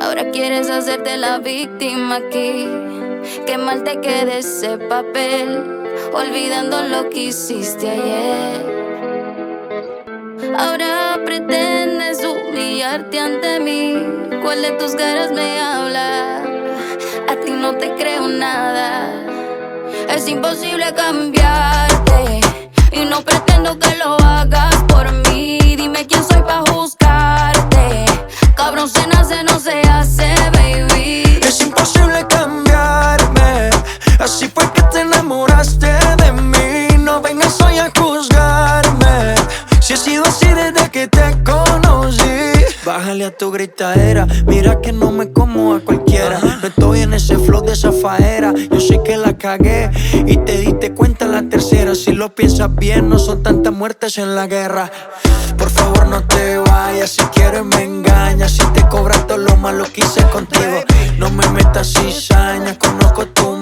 Ahora quieres hacerte la víctima aquí. Qué mal te quede ese papel, olvidando lo que hiciste ayer. Ahora pretendes humillarte ante mí. ¿Cuál de tus caras me habla? A ti no te creo nada. Es imposible cambiarte y no pretendo que lo hagas por mí. Bájale a tu gritadera. Mira que no me como a cualquiera. No estoy en ese flow de esa faera. Yo sé que la cagué y te diste cuenta la tercera. Si lo piensas bien, no son tantas muertes en la guerra. Por favor, no te vayas. Si quieres, me engañas. Si te cobras todo lo malo que hice contigo. No me metas cizaña. Conozco tu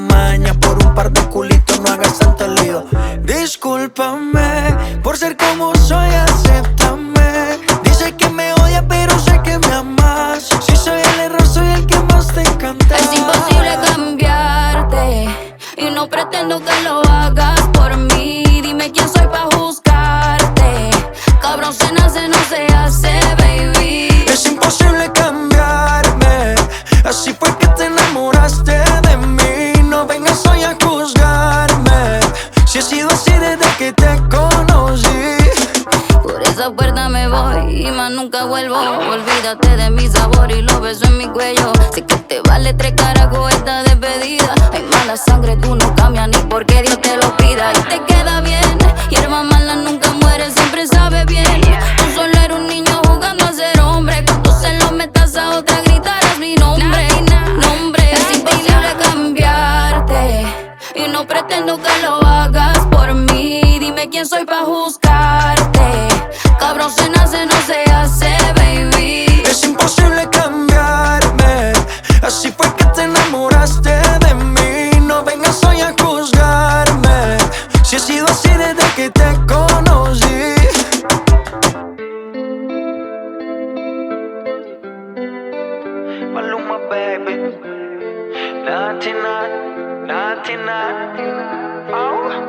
soy el error, soy el que más te encanta. Es imposible cambiarte y no pretendo que lo hagas por mí. Dime quién soy para juzgarte. Cabrón se nace, no se hace, baby. Es imposible cambiarme. Así fue que te enamoraste de mí. No vengas hoy a juzgarme. Si he sido así más nunca vuelvo. Olvídate de mi sabor y lo beso en mi cuello. Sé que te vale tres carajos esta despedida. Hay mala sangre, tú no cambias ni porque Dios te lo pida. Y te queda bien. Hierba mala nunca muere, siempre sabe bien. Tú solo eres un niño jugando a ser hombre. Cuando se lo metas a otra, gritarás mi nombre. Nombre, es imposible cambiarte. Y no pretendo que lo hagas por mí. Dime quién soy para juzgarte. Cabrón se nace, no. Es imposible cambiarme. Así fue que te enamoraste de mí. No vengas hoy a juzgarme. Si he sido así desde que te conocí. Maluma, baby. Naughty, naughty, naughty. Oh.